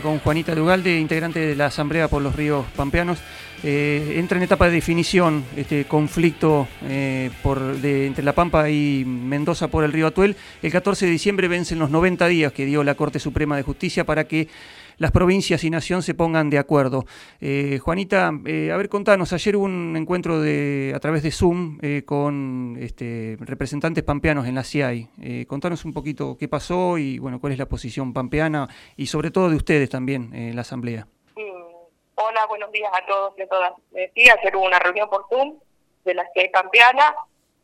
Con Juanita Dugalde, integrante de la Asamblea por los Ríos Pampeanos. Eh, entra en etapa de definición este conflicto eh, por, entre La Pampa y Mendoza por el río Atuel. El 14 de diciembre vencen los 90 días que dio la Corte Suprema de Justicia para que las provincias y nación se pongan de acuerdo. Eh, Juanita, a ver, contanos, ayer hubo un encuentro de, a través de Zoom con este, representantes pampeanos en la CIAI. contanos un poquito qué pasó y bueno, cuál es la posición pampeana y sobre todo de ustedes también en la Asamblea. Hola, buenos días a todos y a todas. Sí, ayer hubo una reunión por Zoom de la CIE Pampeana,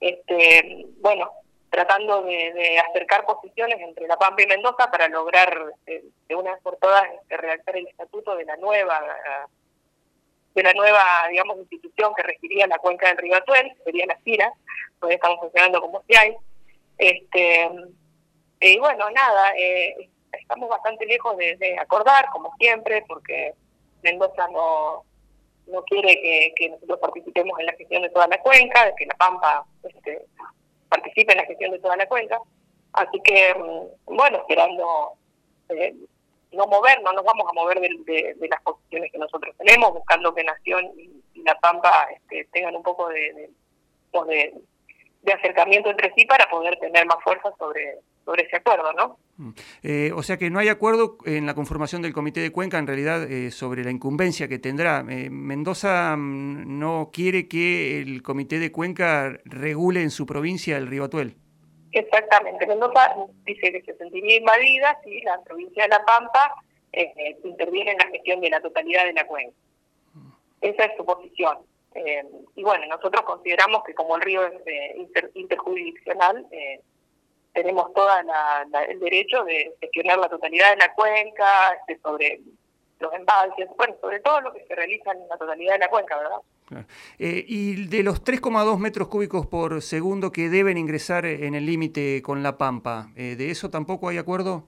este, bueno, tratando de, acercar posiciones entre La Pampa y Mendoza para lograr este, de una vez por todas este, redactar el estatuto de la nueva de la nueva, digamos, institución que regiría la cuenca del río Atuel, sería la CIRA, pues estamos funcionando como si hay. Este, y bueno, nada, eh, estamos bastante lejos de acordar, como siempre, porque Mendoza no, no quiere que, nosotros participemos en la gestión de toda la cuenca, que La Pampa este, participe en la gestión de toda la cuenca. Así que, mm, bueno, esperando eh, no mover, no nos vamos a mover de, las posiciones que nosotros tenemos, buscando que Nación y, La Pampa este, tengan un poco de, de, de acercamiento entre sí para poder tener más fuerza sobre, sobre ese acuerdo, ¿no? Mm. Eh, o sea que no hay acuerdo en la conformación del Comité de Cuenca, en realidad, eh, sobre la incumbencia que tendrá. Eh, Mendoza mm, no quiere que el Comité de Cuenca regule en su provincia el río Atuel. Exactamente. Mendoza dice que se sentiría invadida si la provincia de La Pampa interviene en la gestión de la totalidad de la cuenca. Esa es su posición. y bueno, nosotros consideramos que como el río es interjurisdiccional, tenemos todo el derecho de gestionar la totalidad de la cuenca, este, sobre los embalses, bueno, sobre todo lo que se realiza en la totalidad de la cuenca, ¿verdad? Eh, y de los 3,2 metros cúbicos por segundo que deben ingresar en el límite con la Pampa, eh, ¿de eso tampoco hay acuerdo?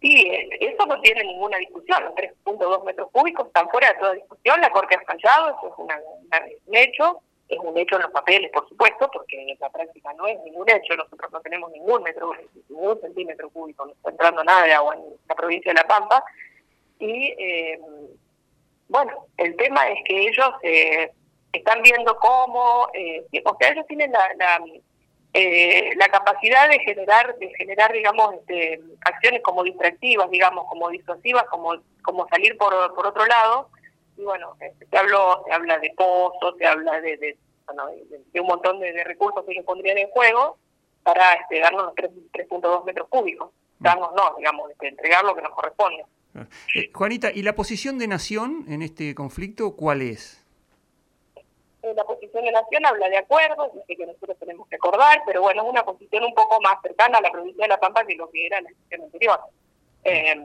Sí, eh, eso no tiene ninguna discusión. Los 3.2 metros cúbicos están fuera de toda discusión. La Corte ha fallado, eso es un hecho es un hecho en los papeles, por supuesto, porque en la práctica no es ningún hecho, nosotros no tenemos ningún metro, ningún centímetro cúbico, no está entrando nada de agua en la provincia de La Pampa. Y eh, bueno, el tema es que ellos eh, están viendo cómo, eh, o sea, ellos tienen la, la, eh, la capacidad de generar, de generar, digamos, este, acciones como distractivas, digamos, como disuasivas, como, como salir por, por otro lado, y bueno, este, se, habló, se habla de pozos, se habla de, de, un montón de, recursos que ellos pondrían en juego para este, darnos los 3.2 metros cúbicos. Mm. Darnos no, digamos, este, entregar lo que nos corresponde. Eh, Juanita, ¿y la posición de Nación en este conflicto cuál es? Eh, la posición de Nación habla de acuerdos, dice que nosotros tenemos que acordar, pero bueno, es una posición un poco más cercana a la provincia de La Pampa que lo que era la gestión anterior. Eh,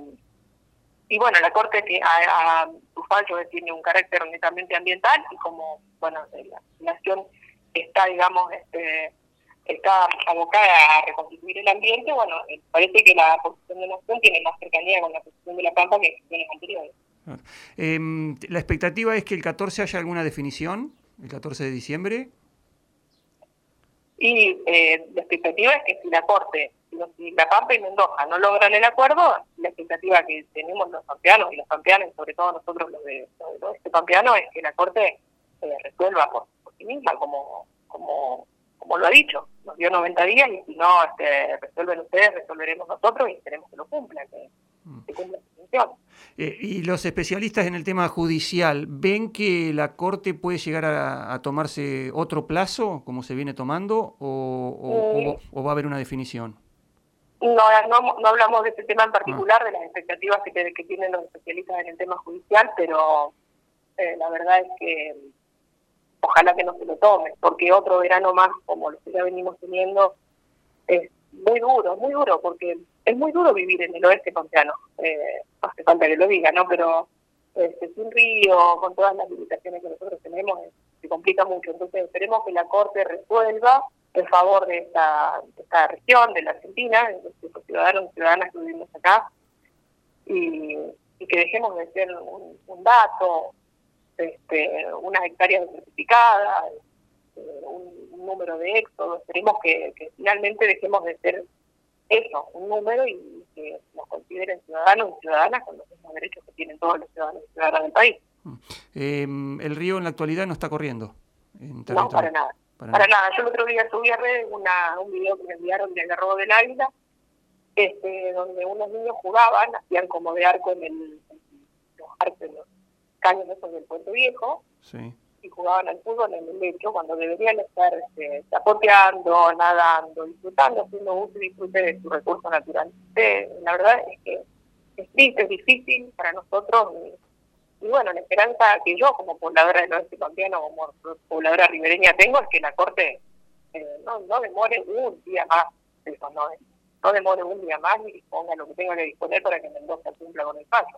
y bueno, la Corte que a, a su fallo tiene un carácter netamente ambiental y como, bueno, la nación está, digamos, este, está abocada a reconstituir el ambiente, bueno, eh, parece que la posición de nación tiene más cercanía con la posición de la Pampa que las anteriores. Em, ¿La expectativa es que el 14 haya alguna definición, el 14 de diciembre? Y eh, la expectativa es que si la Corte si La Pampa y Mendoza no logran el acuerdo, la expectativa que tenemos los pampeanos y los pampeanos, sobre todo nosotros los de, este pampeano, es que la Corte eh, resuelva por, sí misma, como, como, como lo ha dicho. Nos dio 90 días y si no este, resuelven ustedes, resolveremos nosotros y esperemos que lo cumpla, que, mm. cumpla su función. Eh, y los especialistas en el tema judicial, ¿ven que la Corte puede llegar a, tomarse otro plazo, como se viene tomando, o, o va a haber una definición? No, no, hablamos de ese tema en particular, de las expectativas que, que tienen los especialistas en el tema judicial, pero eh, la verdad es que ojalá que no se lo tome, porque otro verano más, como los que ya venimos teniendo, es muy duro, muy duro, porque es muy duro vivir en el oeste pampeano. Eh, hace falta que lo diga, ¿no? Pero este, sin río, con todas las limitaciones que nosotros tenemos, se complica mucho. Entonces esperemos que la Corte resuelva en favor de esta, esta región, de la Argentina, de los ciudadanos y ciudadanas que vivimos acá, y, que dejemos de ser un, dato, este, unas hectáreas certificadas, eh, un, número de éxodos, esperemos que, que finalmente dejemos de ser eso, un número y que nos consideren ciudadanos y ciudadanas con los mismos derechos que tienen todos los ciudadanos y ciudadanas del país. Em, el río en la actualidad no está corriendo. no, para nada. Para, nada. Yo el otro día subí a redes una, un video que me enviaron del robo del águila, este, donde unos niños jugaban, hacían como de arco en, el, los arcos, los caños esos del Puente Viejo, y jugaban al fútbol en el lecho cuando deberían estar este, zapoteando, nadando, disfrutando, haciendo uso y disfrute de su recurso natural. la verdad es que es triste, es difícil para nosotros y bueno, la esperanza que yo como pobladora del oeste pampeano, como pobladora ribereña tengo es que la Corte eh, no, no demore un día más, eso no, no demore un día más y ponga lo que tenga que disponer para que Mendoza cumpla con el fallo.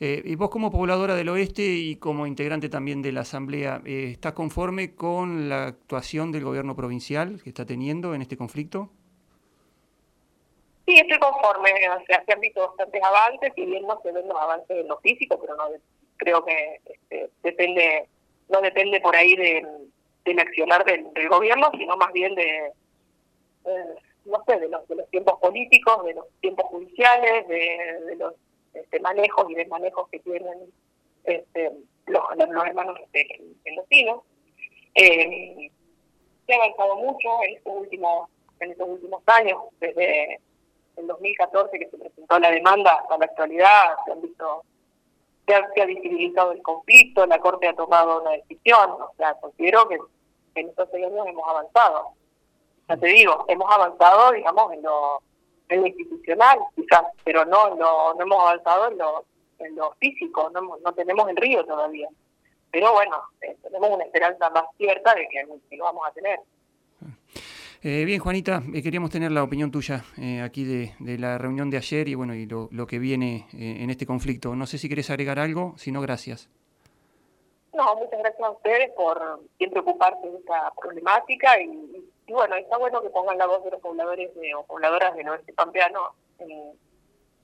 Eh, y vos como pobladora del oeste y como integrante también de la Asamblea, eh, ¿estás conforme con la actuación del gobierno provincial que está teniendo en este conflicto? Sí, estoy conforme. se han visto bastantes avances, y bien no se ven los avances en lo físico, pero no creo que este, depende no depende por ahí de, del accionar del, gobierno, sino más bien de, no sé, de los, de los tiempos políticos, de los tiempos judiciales, de, los este, manejos y desmanejos que tienen este, los, los hermanos este, mendocinos. Eh, se ha avanzado mucho en estos últimos en estos últimos años, desde el 2014 que se presentó la demanda hasta la actualidad, se han visto se ha, visibilizado el conflicto, la Corte ha tomado una decisión, o sea, considero que en estos seis años hemos avanzado. Ya te digo, hemos avanzado, digamos, en lo, en lo institucional, quizás, pero no, no, no hemos avanzado en lo, en lo físico, no, no tenemos el río todavía. Pero bueno, eh, tenemos una esperanza más cierta de que, que lo vamos a tener. Eh, bien, Juanita, eh, queríamos tener la opinión tuya eh, aquí de, la reunión de ayer y bueno y lo, que viene en este conflicto. No sé si querés agregar algo, si no, gracias. No, muchas gracias a ustedes por siempre ocuparse de esta problemática y, bueno, está bueno que pongan la voz de los pobladores o pobladoras del oeste pampeano en,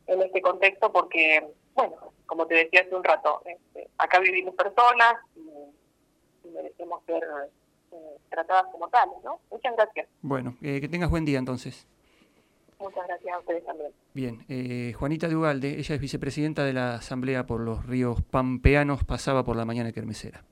en este contexto porque, bueno, como te decía hace un rato, este, acá vivimos personas y merecemos ser eh, tratadas como tales, ¿no? Muchas gracias. Bueno, eh, que tengas buen día entonces. Muchas gracias a ustedes también. Bien, eh, Juanita de Ugalde, ella es vicepresidenta de la Asamblea por los Ríos Pampeanos, pasaba por la mañana Kermesera.